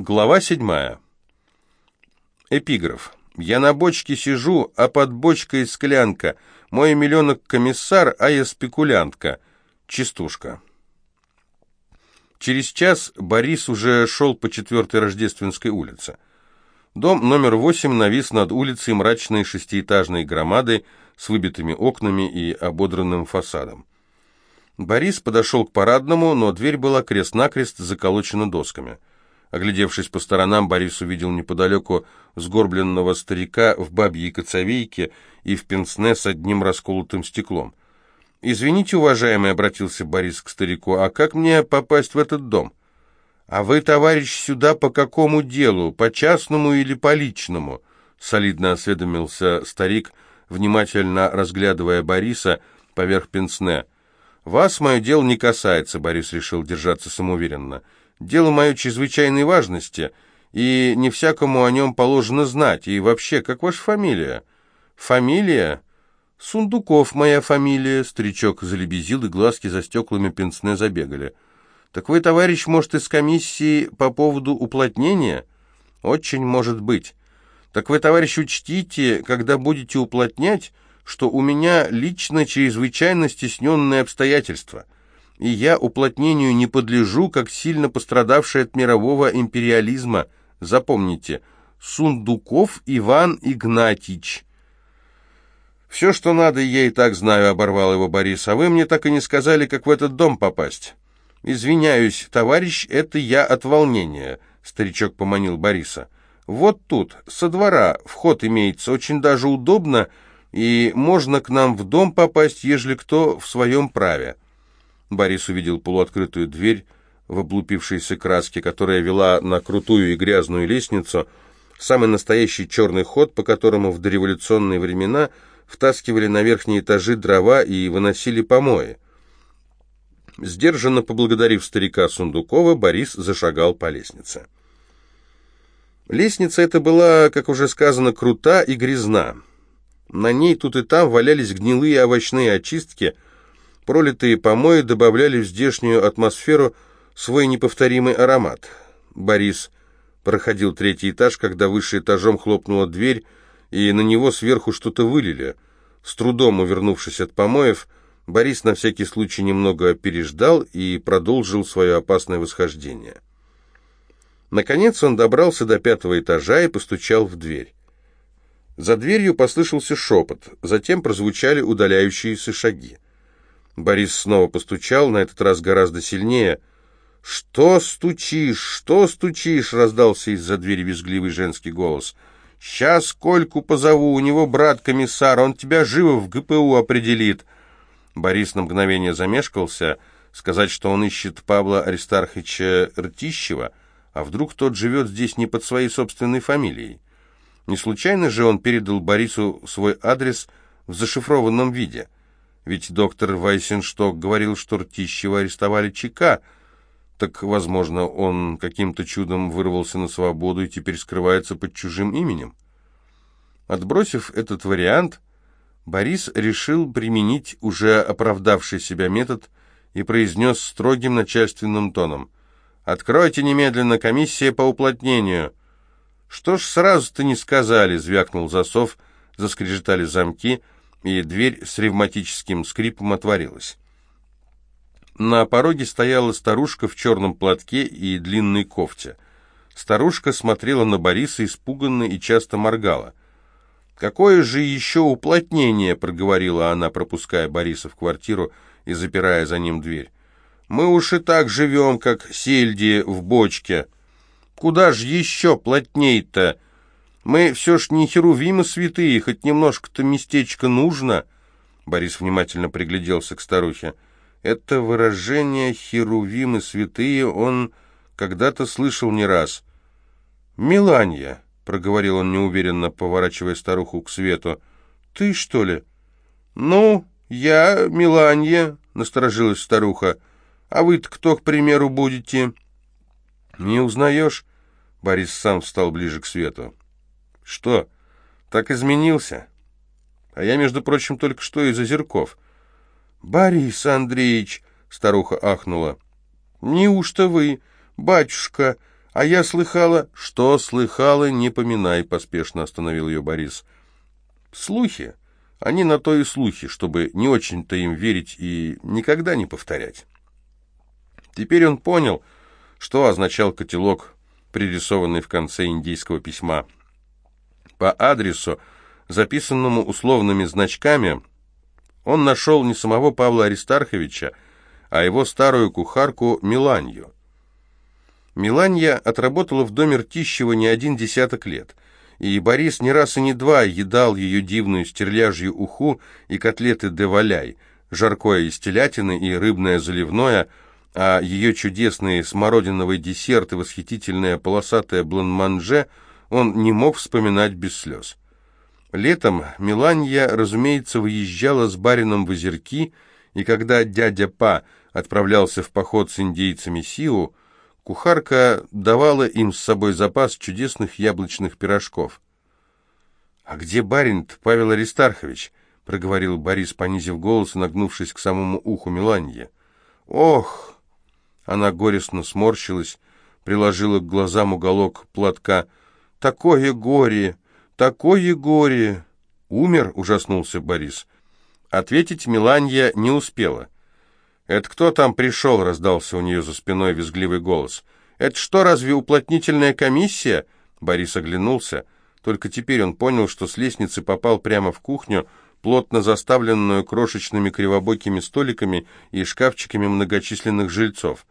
Глава седьмая. Эпиграф. «Я на бочке сижу, а под бочкой склянка. Мой миллионок комиссар, а я спекулянтка». Частушка. Через час Борис уже шел по четвертой Рождественской улице. Дом номер восемь навис над улицей мрачной шестиэтажной громадой с выбитыми окнами и ободранным фасадом. Борис подошел к парадному, но дверь была крест-накрест заколочена досками. Оглядевшись по сторонам, Борис увидел неподалеку сгорбленного старика в бабьей коцовейке и в пенсне с одним расколотым стеклом. «Извините, уважаемый», — обратился Борис к старику, — «а как мне попасть в этот дом?» «А вы, товарищ, сюда по какому делу? По частному или по личному?» — солидно осведомился старик, внимательно разглядывая Бориса поверх пенсне. «Вас мое дело не касается», — Борис решил держаться самоуверенно. Дело мое чрезвычайной важности, и не всякому о нем положено знать. И вообще, как ваша фамилия?» «Фамилия?» «Сундуков моя фамилия», — старичок залебезил, и глазки за стеклами пенсне забегали. «Так вы, товарищ, может, из комиссии по поводу уплотнения?» «Очень может быть. Так вы, товарищ, учтите, когда будете уплотнять, что у меня лично чрезвычайно стесненные обстоятельства» и я уплотнению не подлежу, как сильно пострадавший от мирового империализма. Запомните, Сундуков Иван Игнатьич. «Все, что надо, я и так знаю», — оборвал его Борис. «А вы мне так и не сказали, как в этот дом попасть». «Извиняюсь, товарищ, это я от волнения», — старичок поманил Бориса. «Вот тут, со двора, вход имеется, очень даже удобно, и можно к нам в дом попасть, ежели кто в своем праве». Борис увидел полуоткрытую дверь в облупившейся краске, которая вела на крутую и грязную лестницу, самый настоящий черный ход, по которому в дореволюционные времена втаскивали на верхние этажи дрова и выносили помои. Сдержанно поблагодарив старика Сундукова, Борис зашагал по лестнице. Лестница эта была, как уже сказано, крута и грязна. На ней тут и там валялись гнилые овощные очистки – Пролитые помои добавляли в здешнюю атмосферу свой неповторимый аромат. Борис проходил третий этаж, когда выше этажом хлопнула дверь, и на него сверху что-то вылили. С трудом увернувшись от помоев, Борис на всякий случай немного переждал и продолжил свое опасное восхождение. Наконец он добрался до пятого этажа и постучал в дверь. За дверью послышался шепот, затем прозвучали удаляющиеся шаги. Борис снова постучал, на этот раз гораздо сильнее. «Что стучишь? Что стучишь?» — раздался из-за двери визгливый женский голос. «Сейчас Кольку позову, у него брат-комиссар, он тебя живо в ГПУ определит». Борис на мгновение замешкался, сказать, что он ищет Павла Аристарховича Ртищева, а вдруг тот живет здесь не под своей собственной фамилией. Не случайно же он передал Борису свой адрес в зашифрованном виде — ведь доктор Вайсеншток говорил, что Ртищева арестовали ЧК. Так, возможно, он каким-то чудом вырвался на свободу и теперь скрывается под чужим именем. Отбросив этот вариант, Борис решил применить уже оправдавший себя метод и произнес строгим начальственным тоном. «Откройте немедленно комиссия по уплотнению». «Что ж сразу-то не сказали?» — звякнул засов, заскрежетали замки — и дверь с ревматическим скрипом отворилась. На пороге стояла старушка в черном платке и длинной кофте. Старушка смотрела на Бориса испуганно и часто моргала. «Какое же еще уплотнение?» — проговорила она, пропуская Бориса в квартиру и запирая за ним дверь. «Мы уж и так живем, как сельди в бочке. Куда же еще плотней-то?» Мы все ж не херувимы святые, хоть немножко-то местечко нужно. Борис внимательно пригляделся к старухе. Это выражение «херувимы святые» он когда-то слышал не раз. «Миланья», — проговорил он неуверенно, поворачивая старуху к свету, — «ты, что ли?» «Ну, я Миланья», — насторожилась старуха. «А вы-то кто, к примеру, будете?» «Не узнаешь?» Борис сам встал ближе к свету. «Что, так изменился?» «А я, между прочим, только что из Озерков». «Борис Андреевич!» — старуха ахнула. «Неужто вы, батюшка? А я слыхала... Что слыхала, не поминай, поспешно остановил ее Борис. Слухи. Они на то и слухи, чтобы не очень-то им верить и никогда не повторять. Теперь он понял, что означал котелок, пририсованный в конце индийского письма. По адресу, записанному условными значками, он нашел не самого Павла Аристарховича, а его старую кухарку Миланью. Миланья отработала в доме Ртищева не один десяток лет, и Борис не раз и не два едал ее дивную стерляжью уху и котлеты де валяй, жаркое из телятины и рыбное заливное, а ее чудесный смородиновый десерт и восхитительное полосатое бланманже он не мог вспоминать без слез. Летом Миланья, разумеется, выезжала с барином в озерки, и когда дядя Па отправлялся в поход с индейцами Сиу, кухарка давала им с собой запас чудесных яблочных пирожков. «А где барин-то, Павел Аристархович?» — проговорил Борис, понизив голос и нагнувшись к самому уху Миланье. «Ох!» Она горестно сморщилась, приложила к глазам уголок платка. «Такое горе! Такое горе!» «Умер?» — ужаснулся Борис. Ответить Миланья не успела. «Это кто там пришел?» — раздался у нее за спиной визгливый голос. «Это что, разве уплотнительная комиссия?» Борис оглянулся. Только теперь он понял, что с лестницы попал прямо в кухню, плотно заставленную крошечными кривобокими столиками и шкафчиками многочисленных жильцов.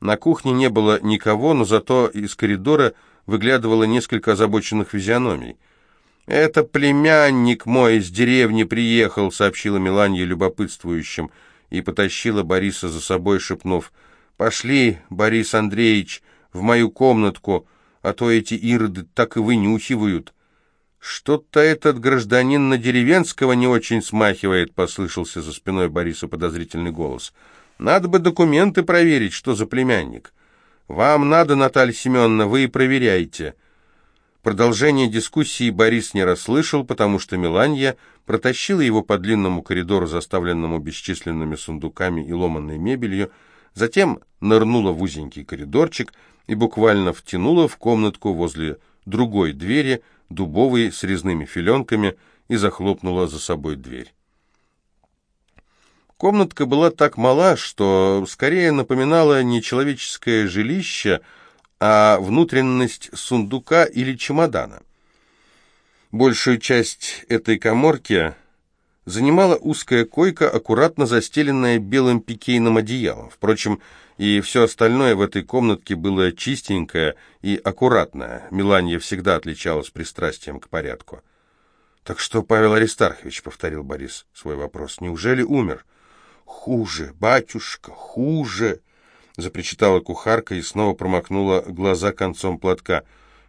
На кухне не было никого, но зато из коридора выглядывало несколько озабоченных физиономий. «Это племянник мой из деревни приехал», — сообщила Меланья любопытствующим, и потащила Бориса за собой, шепнув, «Пошли, Борис Андреевич, в мою комнатку, а то эти ироды так и вынюхивают». «Что-то этот гражданин на деревенского не очень смахивает», — послышался за спиной Бориса подозрительный голос. «Надо бы документы проверить, что за племянник». «Вам надо, Наталья Семеновна, вы и проверяйте». Продолжение дискуссии Борис не расслышал, потому что Меланья протащила его по длинному коридору, заставленному бесчисленными сундуками и ломанной мебелью, затем нырнула в узенький коридорчик и буквально втянула в комнатку возле другой двери, дубовой с резными филенками, и захлопнула за собой дверь. Комнатка была так мала, что скорее напоминала не человеческое жилище, а внутренность сундука или чемодана. Большую часть этой коморки занимала узкая койка, аккуратно застеленная белым пикейным одеялом. Впрочем, и все остальное в этой комнатке было чистенькое и аккуратное. Миланья всегда отличалась пристрастием к порядку. «Так что, Павел Аристархович?» — повторил Борис свой вопрос. «Неужели умер?» «Хуже, батюшка, хуже!» — запричитала кухарка и снова промокнула глаза концом платка.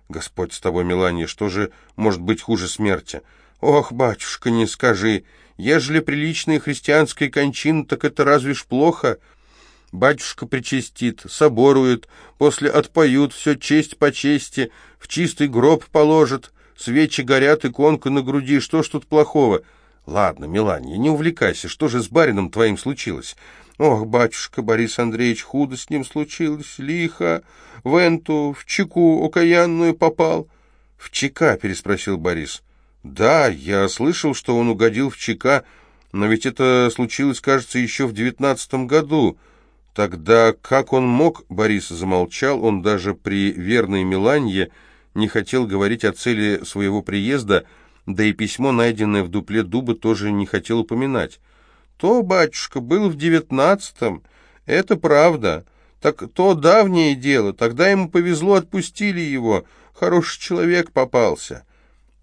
«Господь с тобой, Мелания, что же может быть хуже смерти?» «Ох, батюшка, не скажи! Ежели приличная христианская кончина, так это разве ж плохо?» Батюшка причастит, соборует, после отпоют, все честь по чести, в чистый гроб положат, свечи горят, иконка на груди, что ж тут плохого? Ладно, Мелания, не увлекайся, что же с барином твоим случилось? Ох, батюшка Борис Андреевич, худо с ним случилось, лихо, в энту, в чеку окаянную попал. В ЧК, переспросил Борис. Да, я слышал, что он угодил в ЧК, но ведь это случилось, кажется, еще в девятнадцатом году. Тогда как он мог, Борис замолчал, он даже при верной Миланье не хотел говорить о цели своего приезда, да и письмо, найденное в дупле дуба, тоже не хотел упоминать. То, батюшка, был в девятнадцатом, это правда. Так то давнее дело, тогда ему повезло, отпустили его, хороший человек попался.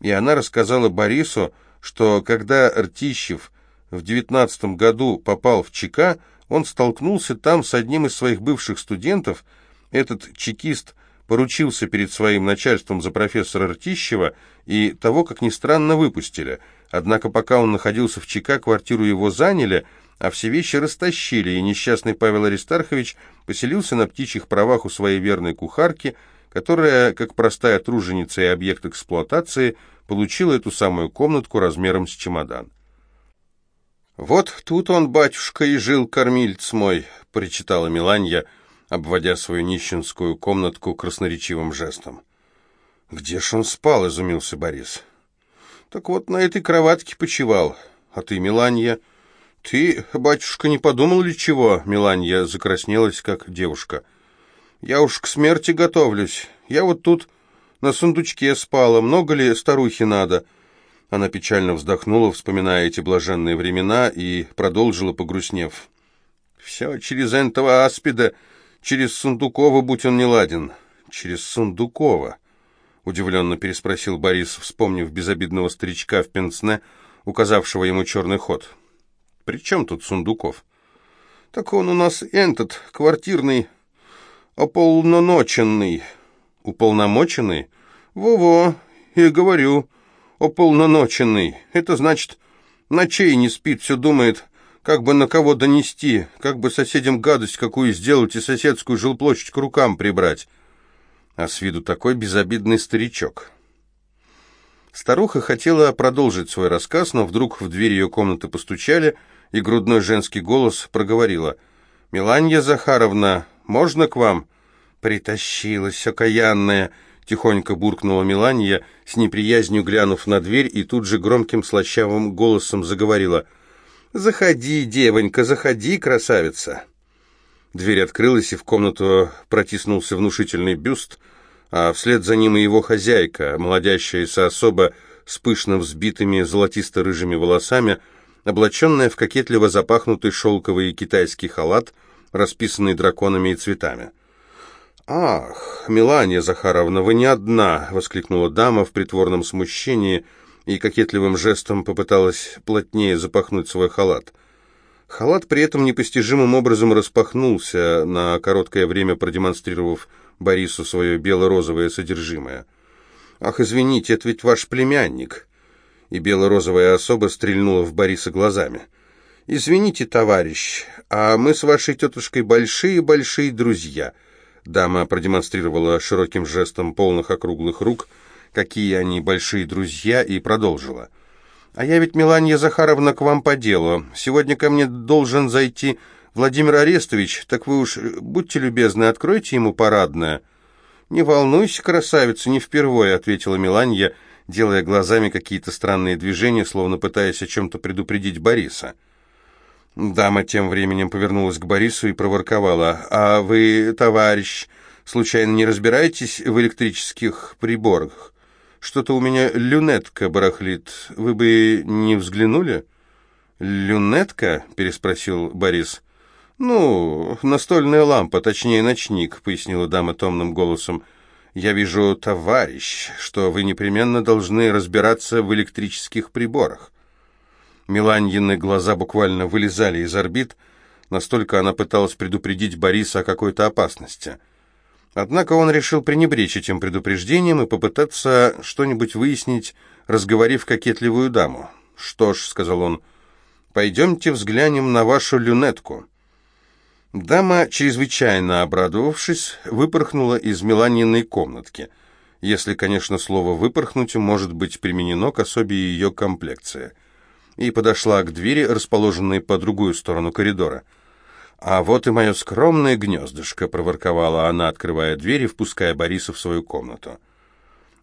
И она рассказала Борису, что когда Ртищев в девятнадцатом году попал в ЧК, он столкнулся там с одним из своих бывших студентов. Этот чекист поручился перед своим начальством за профессора Ртищева, и того, как ни странно, выпустили – Однако пока он находился в ЧК, квартиру его заняли, а все вещи растащили, и несчастный Павел Аристархович поселился на птичьих правах у своей верной кухарки, которая, как простая труженица и объект эксплуатации, получила эту самую комнатку размером с чемодан. «Вот тут он, батюшка, и жил, кормильц мой», — причитала Миланья, обводя свою нищенскую комнатку красноречивым жестом. «Где ж он спал?» — изумился Борис. «Так вот на этой кроватке почевал. А ты, Миланья...» «Ты, батюшка, не подумал ли чего?» Миланья закраснелась, как девушка. «Я уж к смерти готовлюсь. Я вот тут на сундучке спала. Много ли старухи надо?» Она печально вздохнула, вспоминая эти блаженные времена, и продолжила, погрустнев. «Все через этого аспида, через Сундукова, будь он не ладен». «Через Сундукова?» — удивленно переспросил Борис, вспомнив безобидного старичка в пенсне, указавшего ему черный ход. «При чем тут Сундуков?» «Так он у нас этот, квартирный, ополномоченный». «Уполномоченный?» «Во-во, и говорю, ополномоченный. Это значит, ночей не спит, все думает, как бы на кого донести, как бы соседям гадость какую сделать и соседскую жилплощадь к рукам прибрать. А с виду такой безобидный старичок». Старуха хотела продолжить свой рассказ, но вдруг в дверь ее комнаты постучали, и грудной женский голос проговорила. «Миланья Захаровна, можно к вам?» «Притащилась, окаянная!» — тихонько буркнула Миланья, с неприязнью глянув на дверь, и тут же громким слащавым голосом заговорила. «Заходи, девонька, заходи, красавица!» Дверь открылась, и в комнату протиснулся внушительный бюст, а вслед за ним и его хозяйка, молодящаяся особо с пышно взбитыми золотисто-рыжими волосами, облаченная в кокетливо запахнутый шелковый китайский халат, расписанный драконами и цветами. «Ах, Мелания Захаровна, вы не одна!» — воскликнула дама в притворном смущении и кокетливым жестом попыталась плотнее запахнуть свой халат. Халат при этом непостижимым образом распахнулся, на короткое время продемонстрировав Борису свое бело-розовое содержимое. «Ах, извините, это ведь ваш племянник!» И бело-розовая особа стрельнула в Бориса глазами. «Извините, товарищ, а мы с вашей тетушкой большие-большие друзья». Дама продемонстрировала широким жестом полных округлых рук, какие они большие друзья, и продолжила. «А я ведь, Меланья Захаровна, к вам по делу. Сегодня ко мне должен зайти Владимир Арестович, так вы уж, будьте любезны, откройте ему парадное». «Не волнуйся, красавица, не впервые», — ответила Меланья, делая глазами какие-то странные движения, словно пытаясь о чем-то предупредить Бориса. Дама тем временем повернулась к Борису и проворковала. «А вы, товарищ, случайно не разбираетесь в электрических приборах? Что-то у меня люнетка барахлит. Вы бы не взглянули?» «Люнетка?» — переспросил Борис. «Ну, настольная лампа, точнее ночник», — пояснила дама томным голосом. «Я вижу, товарищ, что вы непременно должны разбираться в электрических приборах». Миланьины глаза буквально вылезали из орбит, настолько она пыталась предупредить Бориса о какой-то опасности. Однако он решил пренебречь этим предупреждением и попытаться что-нибудь выяснить, разговорив кокетливую даму. «Что ж», — сказал он, — «пойдемте взглянем на вашу люнетку». Дама, чрезвычайно обрадовавшись, выпорхнула из Меланиной комнатки, если, конечно, слово «выпорхнуть» может быть применено к особе ее комплекции — и подошла к двери, расположенной по другую сторону коридора. «А вот и мое скромное гнездышко», — проворковала она, открывая дверь и впуская Бориса в свою комнату.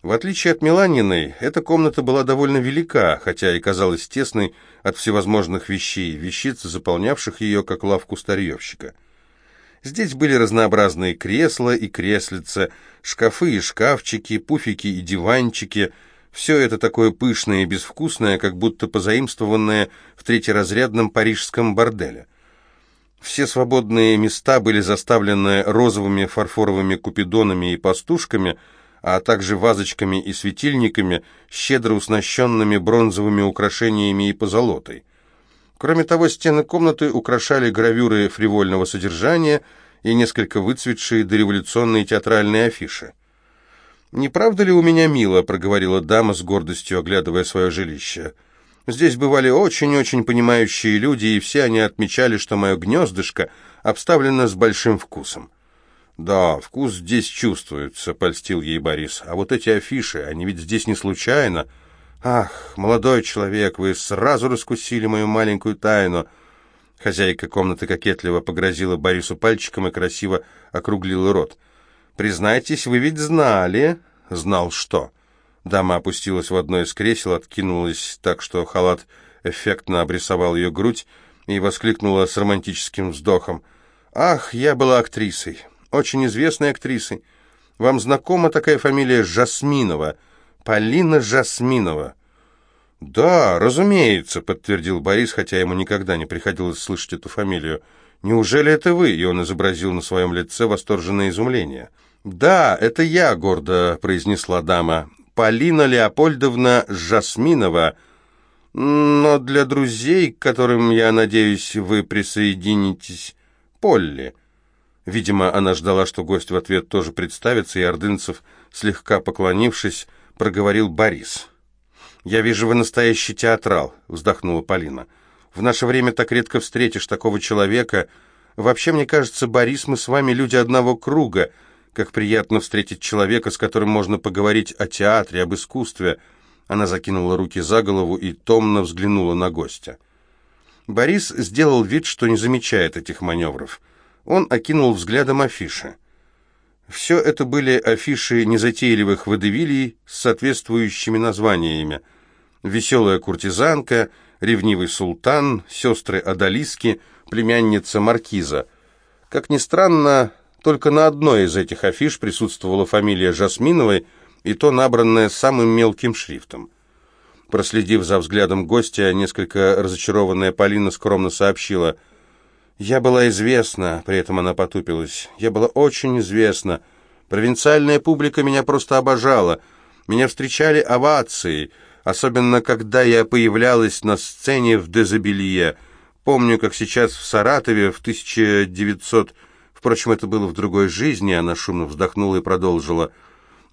В отличие от Меланиной, эта комната была довольно велика, хотя и казалась тесной от всевозможных вещей, вещиц, заполнявших ее, как лавку старьевщика. Здесь были разнообразные кресла и креслица, шкафы и шкафчики, пуфики и диванчики — все это такое пышное и безвкусное, как будто позаимствованное в третьеразрядном парижском борделе. Все свободные места были заставлены розовыми фарфоровыми купидонами и пастушками, а также вазочками и светильниками, щедро уснащенными бронзовыми украшениями и позолотой. Кроме того, стены комнаты украшали гравюры фривольного содержания и несколько выцветшие дореволюционные театральные афиши. «Не правда ли у меня мило?» — проговорила дама с гордостью, оглядывая свое жилище. «Здесь бывали очень-очень понимающие люди, и все они отмечали, что мое гнездышко обставлено с большим вкусом». «Да, вкус здесь чувствуется», — польстил ей Борис. «А вот эти афиши, они ведь здесь не случайно. Ах, молодой человек, вы сразу раскусили мою маленькую тайну. Хозяйка комнаты кокетливо погрозила Борису пальчиком и красиво округлила рот. «Признайтесь, вы ведь знали...» «Знал что?» Дама опустилась в одно из кресел, откинулась так, что халат эффектно обрисовал ее грудь и воскликнула с романтическим вздохом. «Ах, я была актрисой, очень известной актрисой. Вам знакома такая фамилия Жасминова? Полина Жасминова?» «Да, разумеется», — подтвердил Борис, хотя ему никогда не приходилось слышать эту фамилию. «Неужели это вы?» — и он изобразил на своем лице восторженное изумление. «Да, это я», — гордо произнесла дама. «Полина Леопольдовна Жасминова. Но для друзей, к которым, я надеюсь, вы присоединитесь, Полли». Видимо, она ждала, что гость в ответ тоже представится, и Ордынцев, слегка поклонившись, проговорил Борис. «Я вижу, вы настоящий театрал», — вздохнула Полина. «В наше время так редко встретишь такого человека. Вообще, мне кажется, Борис, мы с вами люди одного круга. Как приятно встретить человека, с которым можно поговорить о театре, об искусстве». Она закинула руки за голову и томно взглянула на гостя. Борис сделал вид, что не замечает этих маневров. Он окинул взглядом афиши. Все это были афиши незатейливых водевилей с соответствующими названиями – веселая куртизанка, ревнивый султан, сестры Адалиски, племянница Маркиза. Как ни странно, только на одной из этих афиш присутствовала фамилия Жасминовой, и то набранная самым мелким шрифтом. Проследив за взглядом гостя, несколько разочарованная Полина скромно сообщила, «Я была известна», — при этом она потупилась, «я была очень известна. Провинциальная публика меня просто обожала. Меня встречали овацией» особенно когда я появлялась на сцене в Дезабелье. Помню, как сейчас в Саратове в 1900... Впрочем, это было в другой жизни, она шумно вздохнула и продолжила.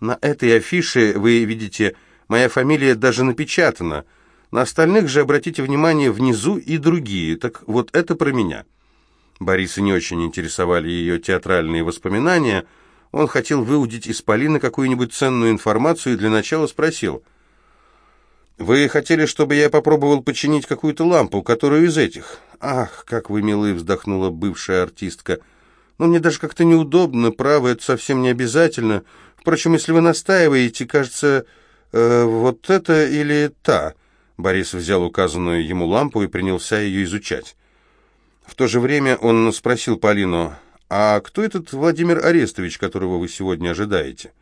На этой афише, вы видите, моя фамилия даже напечатана. На остальных же, обратите внимание, внизу и другие. Так вот это про меня. Бориса не очень интересовали ее театральные воспоминания. Он хотел выудить из Полины какую-нибудь ценную информацию и для начала спросил — «Вы хотели, чтобы я попробовал починить какую-то лампу, которую из этих?» «Ах, как вы милы!» — вздохнула бывшая артистка. «Ну, мне даже как-то неудобно, право, это совсем не обязательно. Впрочем, если вы настаиваете, кажется, э, вот это или та...» Борис взял указанную ему лампу и принялся ее изучать. В то же время он спросил Полину, «А кто этот Владимир Арестович, которого вы сегодня ожидаете?»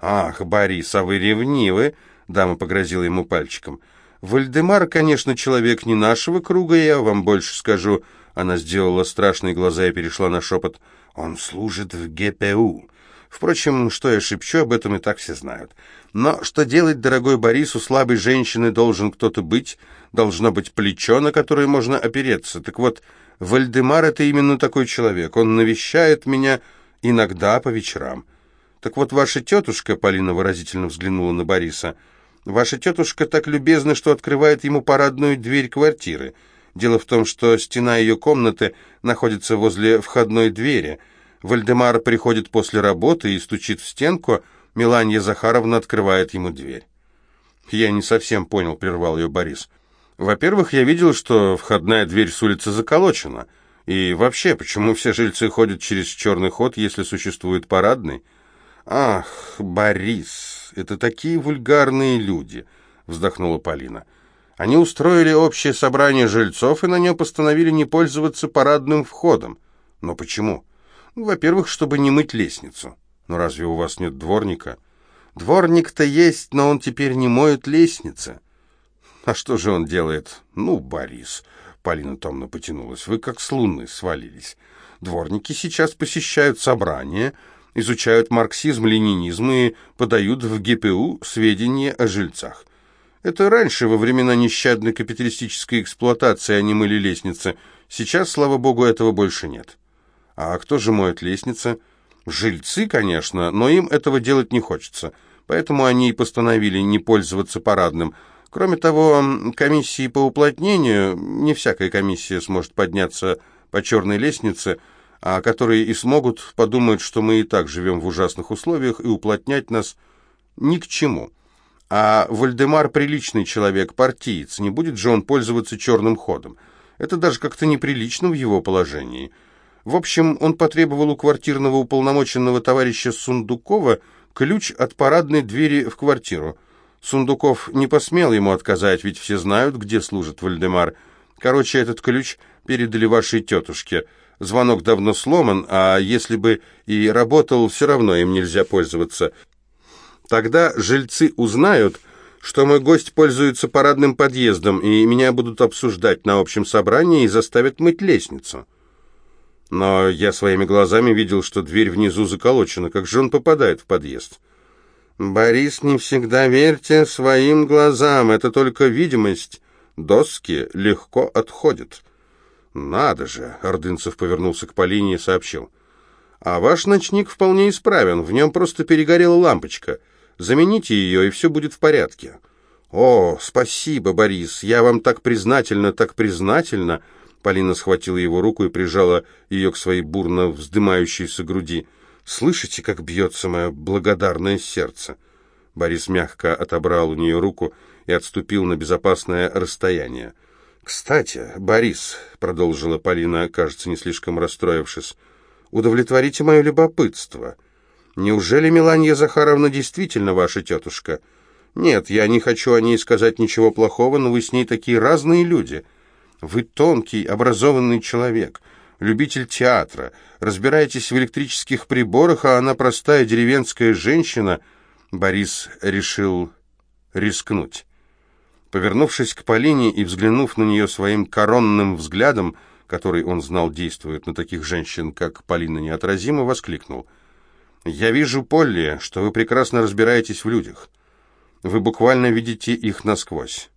«Ах, Борис, а вы ревнивы!» Дама погрозила ему пальчиком. «Вальдемар, конечно, человек не нашего круга, я вам больше скажу». Она сделала страшные глаза и перешла на шепот. «Он служит в ГПУ». Впрочем, что я шепчу, об этом и так все знают. Но что делать, дорогой Борис, у слабой женщины должен кто-то быть, должно быть плечо, на которое можно опереться. Так вот, Вальдемар — это именно такой человек. Он навещает меня иногда по вечерам. Так вот, ваша тетушка, — Полина выразительно взглянула на Бориса, — Ваша тетушка так любезна, что открывает ему парадную дверь квартиры. Дело в том, что стена ее комнаты находится возле входной двери. Вальдемар приходит после работы и стучит в стенку, Меланья Захаровна открывает ему дверь. «Я не совсем понял», — прервал ее Борис. «Во-первых, я видел, что входная дверь с улицы заколочена. И вообще, почему все жильцы ходят через черный ход, если существует парадный?» «Ах, Борис!» это такие вульгарные люди», — вздохнула Полина. «Они устроили общее собрание жильцов и на нем постановили не пользоваться парадным входом. Но почему? Ну, во-первых, чтобы не мыть лестницу. Но разве у вас нет дворника?» «Дворник-то есть, но он теперь не моет лестницы». «А что же он делает?» «Ну, Борис...» Полина томно потянулась. «Вы как с луны свалились. Дворники сейчас посещают собрания, изучают марксизм, ленинизм и подают в ГПУ сведения о жильцах. Это раньше, во времена нещадной капиталистической эксплуатации, они мыли лестницы. Сейчас, слава богу, этого больше нет. А кто же моет лестницы? Жильцы, конечно, но им этого делать не хочется. Поэтому они и постановили не пользоваться парадным. Кроме того, комиссии по уплотнению, не всякая комиссия сможет подняться по черной лестнице – а которые и смогут, подумать, что мы и так живем в ужасных условиях, и уплотнять нас ни к чему. А Вальдемар приличный человек, партиец, не будет же он пользоваться черным ходом. Это даже как-то неприлично в его положении. В общем, он потребовал у квартирного уполномоченного товарища Сундукова ключ от парадной двери в квартиру. Сундуков не посмел ему отказать, ведь все знают, где служит Вальдемар. Короче, этот ключ передали вашей тетушке. Звонок давно сломан, а если бы и работал, все равно им нельзя пользоваться. Тогда жильцы узнают, что мой гость пользуется парадным подъездом, и меня будут обсуждать на общем собрании и заставят мыть лестницу. Но я своими глазами видел, что дверь внизу заколочена. Как же он попадает в подъезд? Борис, не всегда верьте своим глазам, это только видимость. Доски легко отходят. Надо же, Ордынцев повернулся к Полине и сообщил. А ваш ночник вполне исправен, в нем просто перегорела лампочка. Замените ее, и все будет в порядке. О, спасибо, Борис, я вам так признательна, так признательна. Полина схватила его руку и прижала ее к своей бурно вздымающейся груди. «Слышите, как бьется мое благодарное сердце?» Борис мягко отобрал у нее руку и отступил на безопасное расстояние. «Кстати, Борис», — продолжила Полина, кажется, не слишком расстроившись, — «удовлетворите мое любопытство. Неужели Меланья Захаровна действительно ваша тетушка? Нет, я не хочу о ней сказать ничего плохого, но вы с ней такие разные люди». Вы тонкий, образованный человек, любитель театра, разбираетесь в электрических приборах, а она простая деревенская женщина. Борис решил рискнуть. Повернувшись к Полине и взглянув на нее своим коронным взглядом, который он знал действует на таких женщин, как Полина неотразимо, воскликнул. «Я вижу, Полли, что вы прекрасно разбираетесь в людях. Вы буквально видите их насквозь.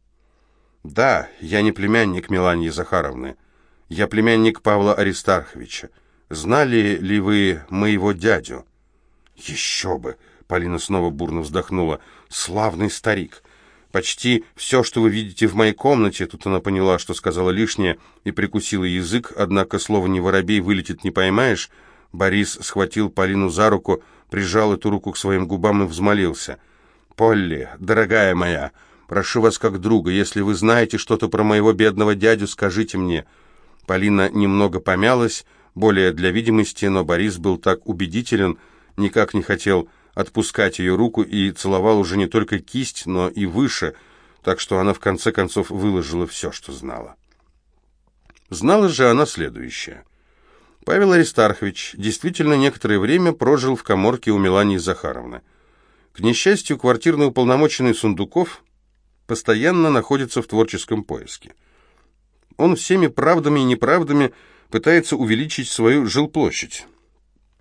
«Да, я не племянник Мелании Захаровны. Я племянник Павла Аристарховича. Знали ли вы моего дядю?» «Еще бы!» — Полина снова бурно вздохнула. «Славный старик! Почти все, что вы видите в моей комнате...» Тут она поняла, что сказала лишнее, и прикусила язык, однако слово «не воробей» вылетит не поймаешь. Борис схватил Полину за руку, прижал эту руку к своим губам и взмолился. «Полли, дорогая моя!» Прошу вас как друга, если вы знаете что-то про моего бедного дядю, скажите мне». Полина немного помялась, более для видимости, но Борис был так убедителен, никак не хотел отпускать ее руку и целовал уже не только кисть, но и выше, так что она в конце концов выложила все, что знала. Знала же она следующее. Павел Аристархович действительно некоторое время прожил в коморке у Мелании Захаровны. К несчастью, квартирный уполномоченный Сундуков постоянно находится в творческом поиске. Он всеми правдами и неправдами пытается увеличить свою жилплощадь.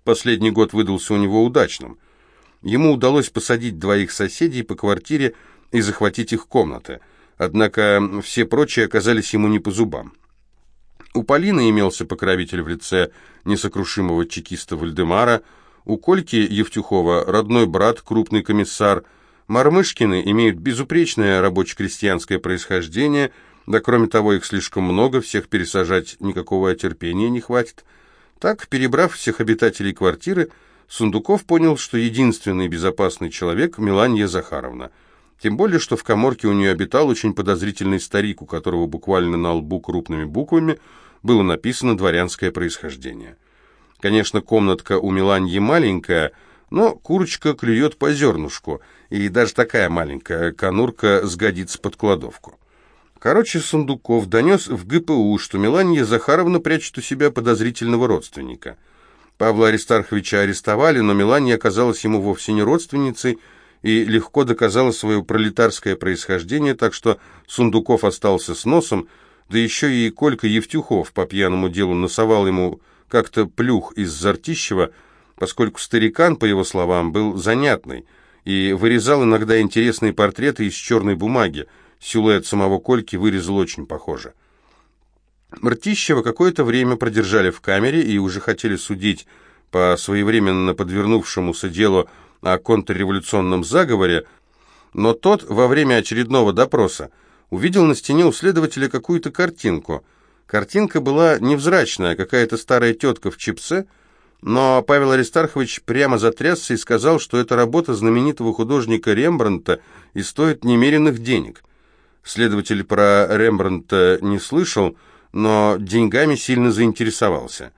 Последний год выдался у него удачным. Ему удалось посадить двоих соседей по квартире и захватить их комнаты. Однако все прочие оказались ему не по зубам. У Полины имелся покровитель в лице несокрушимого чекиста Вальдемара, у Кольки Евтюхова родной брат, крупный комиссар – Мормышкины имеют безупречное рабоче-крестьянское происхождение, да кроме того их слишком много, всех пересажать никакого терпения не хватит. Так, перебрав всех обитателей квартиры, Сундуков понял, что единственный безопасный человек – Меланья Захаровна. Тем более, что в коморке у нее обитал очень подозрительный старик, у которого буквально на лбу крупными буквами было написано «дворянское происхождение». Конечно, комнатка у Меланьи маленькая – но курочка клюет по зернышку, и даже такая маленькая конурка сгодится под кладовку. Короче, Сундуков донес в ГПУ, что Меланья Захаровна прячет у себя подозрительного родственника. Павла Аристарховича арестовали, но Меланья оказалась ему вовсе не родственницей и легко доказала свое пролетарское происхождение, так что Сундуков остался с носом, да еще и Колька Евтюхов по пьяному делу насовал ему как-то плюх из Зартищева, поскольку старикан, по его словам, был занятный и вырезал иногда интересные портреты из черной бумаги. Силуэт самого Кольки вырезал очень похоже. Мртищева какое-то время продержали в камере и уже хотели судить по своевременно подвернувшемуся делу о контрреволюционном заговоре, но тот во время очередного допроса увидел на стене у следователя какую-то картинку. Картинка была невзрачная, какая-то старая тетка в чипсе – но Павел Аристархович прямо затрясся и сказал, что это работа знаменитого художника Рембрандта и стоит немеренных денег. Следователь про Рембрандта не слышал, но деньгами сильно заинтересовался.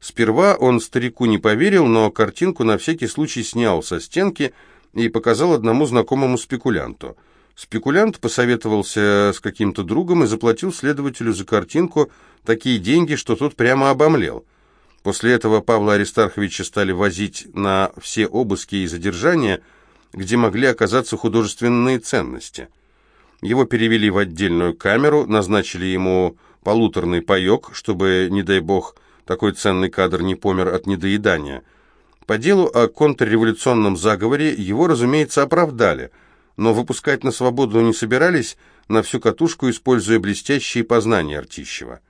Сперва он старику не поверил, но картинку на всякий случай снял со стенки и показал одному знакомому спекулянту. Спекулянт посоветовался с каким-то другом и заплатил следователю за картинку такие деньги, что тот прямо обомлел. После этого Павла Аристарховича стали возить на все обыски и задержания, где могли оказаться художественные ценности. Его перевели в отдельную камеру, назначили ему полуторный паек, чтобы, не дай бог, такой ценный кадр не помер от недоедания. По делу о контрреволюционном заговоре его, разумеется, оправдали, но выпускать на свободу не собирались, на всю катушку используя блестящие познания Артищева.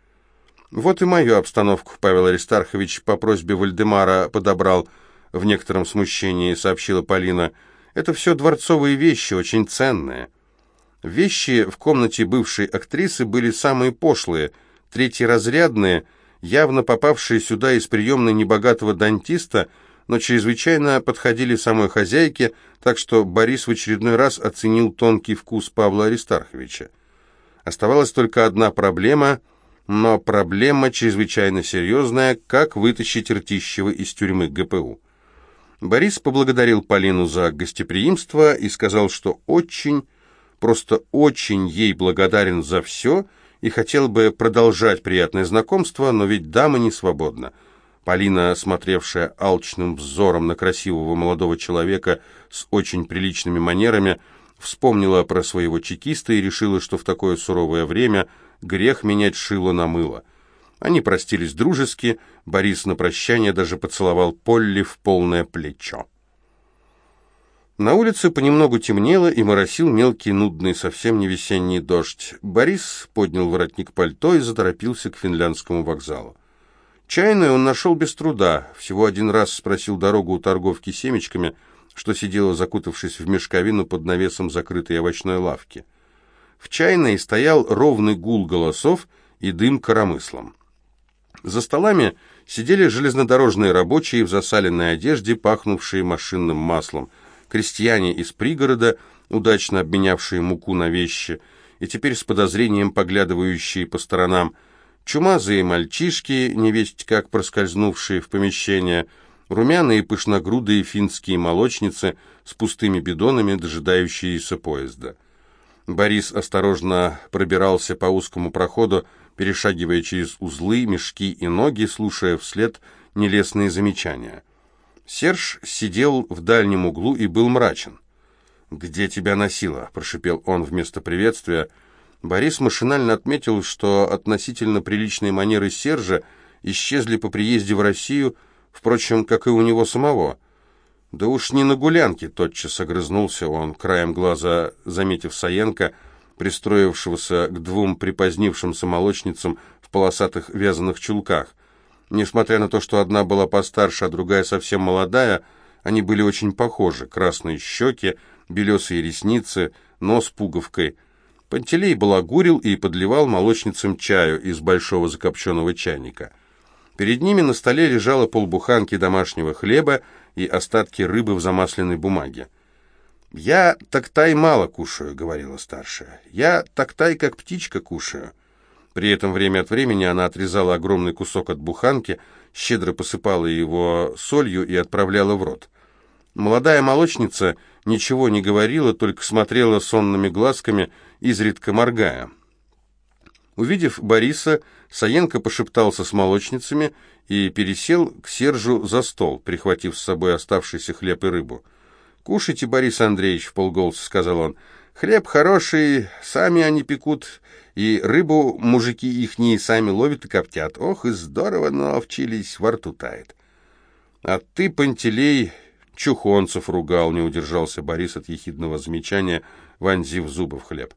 Вот и мою обстановку Павел Аристархович по просьбе Вальдемара подобрал в некотором смущении, сообщила Полина. Это все дворцовые вещи, очень ценные. Вещи в комнате бывшей актрисы были самые пошлые, третьеразрядные, явно попавшие сюда из приемной небогатого дантиста, но чрезвычайно подходили самой хозяйке, так что Борис в очередной раз оценил тонкий вкус Павла Аристарховича. Оставалась только одна проблема, но проблема чрезвычайно серьезная, как вытащить Ртищева из тюрьмы ГПУ. Борис поблагодарил Полину за гостеприимство и сказал, что очень, просто очень ей благодарен за все – и хотел бы продолжать приятное знакомство, но ведь дама не свободна. Полина, смотревшая алчным взором на красивого молодого человека с очень приличными манерами, вспомнила про своего чекиста и решила, что в такое суровое время грех менять шило на мыло. Они простились дружески, Борис на прощание даже поцеловал Полли в полное плечо. На улице понемногу темнело и моросил мелкий, нудный, совсем не весенний дождь. Борис поднял воротник пальто и заторопился к финляндскому вокзалу. Чайную он нашел без труда. Всего один раз спросил дорогу у торговки семечками, что сидела, закутавшись в мешковину под навесом закрытой овощной лавки. В чайной стоял ровный гул голосов и дым коромыслом. За столами сидели железнодорожные рабочие в засаленной одежде, пахнувшие машинным маслом – крестьяне из пригорода, удачно обменявшие муку на вещи, и теперь с подозрением поглядывающие по сторонам, чумазые мальчишки, невесть как проскользнувшие в помещение, румяные пышногрудые финские молочницы с пустыми бидонами, дожидающиеся поезда. Борис осторожно пробирался по узкому проходу, перешагивая через узлы, мешки и ноги, слушая вслед нелестные замечания. Серж сидел в дальнем углу и был мрачен. «Где тебя носило?» – прошипел он вместо приветствия. Борис машинально отметил, что относительно приличные манеры Сержа исчезли по приезде в Россию, впрочем, как и у него самого. «Да уж не на гулянке», – тотчас огрызнулся он, краем глаза заметив Саенко, пристроившегося к двум припозднившимся молочницам в полосатых вязаных чулках. Несмотря на то, что одна была постарше, а другая совсем молодая, они были очень похожи. Красные щеки, белесые ресницы, нос пуговкой. Пантелей балагурил и подливал молочницам чаю из большого закопченного чайника. Перед ними на столе лежало полбуханки домашнего хлеба и остатки рыбы в замасленной бумаге. «Я так-тай мало кушаю», — говорила старшая. «Я так-тай, как птичка, кушаю». При этом время от времени она отрезала огромный кусок от буханки, щедро посыпала его солью и отправляла в рот. Молодая молочница ничего не говорила, только смотрела сонными глазками, изредка моргая. Увидев Бориса, Саенко пошептался с молочницами и пересел к Сержу за стол, прихватив с собой оставшийся хлеб и рыбу. «Кушайте, Борис Андреевич», — в полголоса сказал он. «Хлеб хороший, сами они пекут, и рыбу мужики ихние сами ловят и коптят. Ох, и здорово наловчились, во рту тает. А ты, Пантелей, чухонцев ругал, не удержался Борис от ехидного замечания, вонзив зубы в хлеб.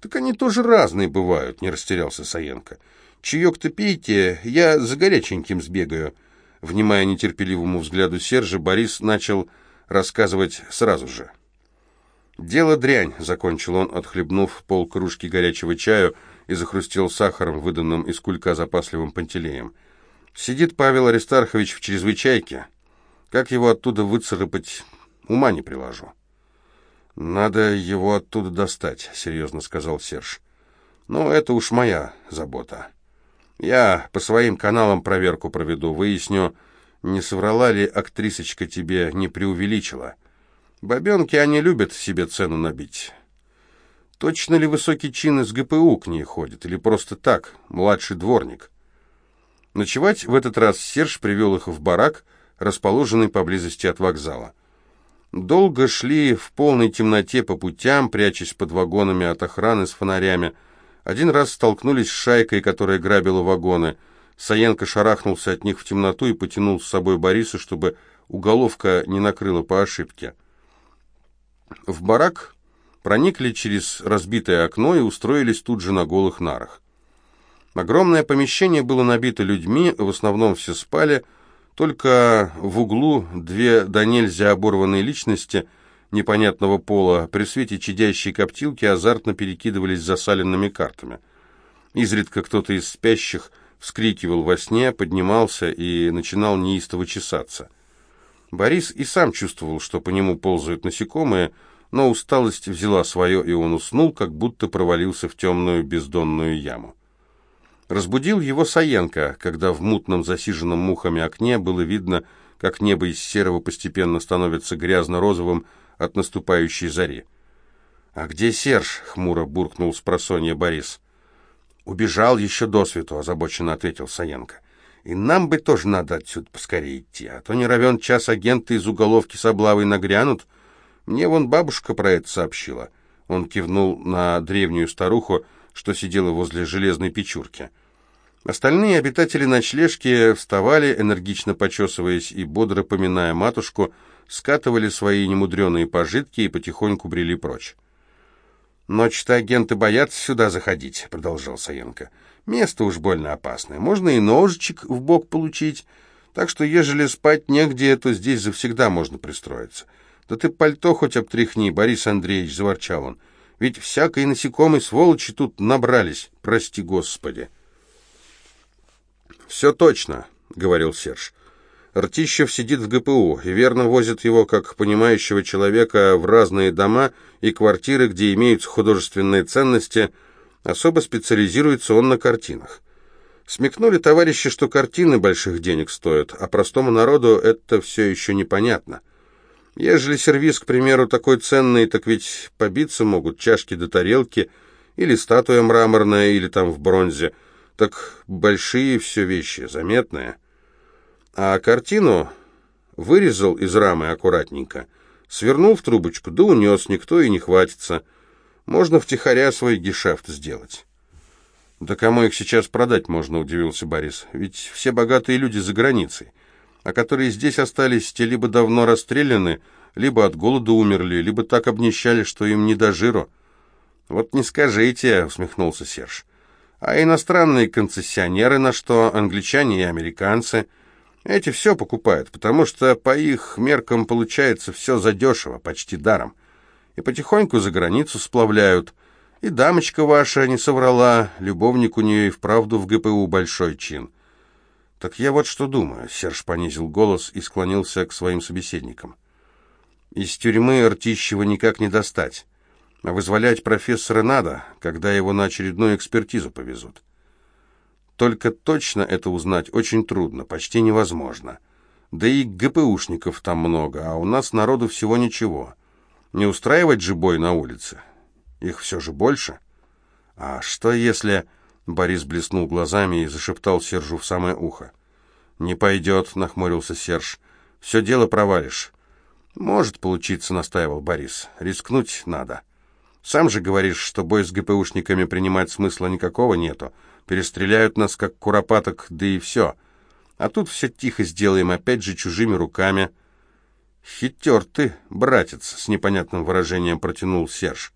Так они тоже разные бывают, не растерялся Саенко. Чаек-то пейте, я за горяченьким сбегаю. Внимая нетерпеливому взгляду Сержа, Борис начал рассказывать сразу же. «Дело дрянь», — закончил он, отхлебнув полкружки горячего чаю и захрустел сахаром, выданным из кулька запасливым пантелеем. «Сидит Павел Аристархович в чрезвычайке. Как его оттуда выцарапать, ума не приложу». «Надо его оттуда достать», — серьезно сказал Серж. «Но это уж моя забота». Я по своим каналам проверку проведу, выясню, не соврала ли актрисочка тебе, не преувеличила. Бабенки, они любят себе цену набить. Точно ли высокий чин из ГПУ к ней ходит, или просто так, младший дворник? Ночевать в этот раз Серж привел их в барак, расположенный поблизости от вокзала. Долго шли в полной темноте по путям, прячась под вагонами от охраны с фонарями. Один раз столкнулись с шайкой, которая грабила вагоны. Саенко шарахнулся от них в темноту и потянул с собой Бориса, чтобы уголовка не накрыла по ошибке. В барак проникли через разбитое окно и устроились тут же на голых нарах. Огромное помещение было набито людьми, в основном все спали, только в углу две до нельзя оборванные личности непонятного пола при свете чадящей коптилки азартно перекидывались засаленными картами. Изредка кто-то из спящих вскрикивал во сне, поднимался и начинал неистово чесаться. Борис и сам чувствовал, что по нему ползают насекомые, но усталость взяла свое, и он уснул, как будто провалился в темную бездонную яму. Разбудил его Саенко, когда в мутном засиженном мухами окне было видно, как небо из серого постепенно становится грязно-розовым от наступающей зари. «А где Серж?» — хмуро буркнул с просонья Борис. «Убежал еще до свету», — озабоченно ответил Саенко. «И нам бы тоже надо отсюда поскорее идти, а то не равен час агенты из уголовки с облавой нагрянут. Мне вон бабушка про это сообщила». Он кивнул на древнюю старуху, что сидела возле железной печурки. Остальные обитатели ночлежки вставали, энергично почесываясь и бодро поминая матушку, скатывали свои немудреные пожитки и потихоньку брели прочь. «Ночь-то агенты боятся сюда заходить», — продолжал Саенко. «Место уж больно опасное. Можно и ножичек в бок получить. Так что, ежели спать негде, то здесь завсегда можно пристроиться. Да ты пальто хоть обтряхни, Борис Андреевич», — заворчал он. Ведь всякой насекомой сволочи тут набрались, прости господи. «Все точно», — говорил Серж. Ртищев сидит в ГПУ и верно возит его, как понимающего человека, в разные дома и квартиры, где имеются художественные ценности. Особо специализируется он на картинах. Смекнули товарищи, что картины больших денег стоят, а простому народу это все еще непонятно. Ежели сервиз, к примеру, такой ценный, так ведь побиться могут чашки до тарелки, или статуя мраморная, или там в бронзе. Так большие все вещи, заметные. А картину вырезал из рамы аккуратненько, свернул в трубочку, да унес, никто и не хватится. Можно втихаря свой гешефт сделать. «Да кому их сейчас продать можно?» – удивился Борис. «Ведь все богатые люди за границей» а которые здесь остались, те либо давно расстреляны, либо от голода умерли, либо так обнищали, что им не до жиру. «Вот не скажите», — усмехнулся Серж. «А иностранные концессионеры на что? Англичане и американцы. Эти все покупают, потому что по их меркам получается все задешево, почти даром. И потихоньку за границу сплавляют. И дамочка ваша не соврала, любовник у нее и вправду в ГПУ большой чин. «Так я вот что думаю», — Серж понизил голос и склонился к своим собеседникам. «Из тюрьмы Ртищева никак не достать, а вызволять профессора надо, когда его на очередную экспертизу повезут. Только точно это узнать очень трудно, почти невозможно. Да и ГПУшников там много, а у нас народу всего ничего. Не устраивать же бой на улице? Их все же больше. А что если...» Борис блеснул глазами и зашептал Сержу в самое ухо. «Не пойдет», — нахмурился Серж. «Все дело провалишь». «Может получиться», — настаивал Борис. «Рискнуть надо. Сам же говоришь, что бой с ГПУшниками принимать смысла никакого нету. Перестреляют нас, как куропаток, да и все. А тут все тихо сделаем, опять же чужими руками». «Хитер ты, братец», — с непонятным выражением протянул Серж.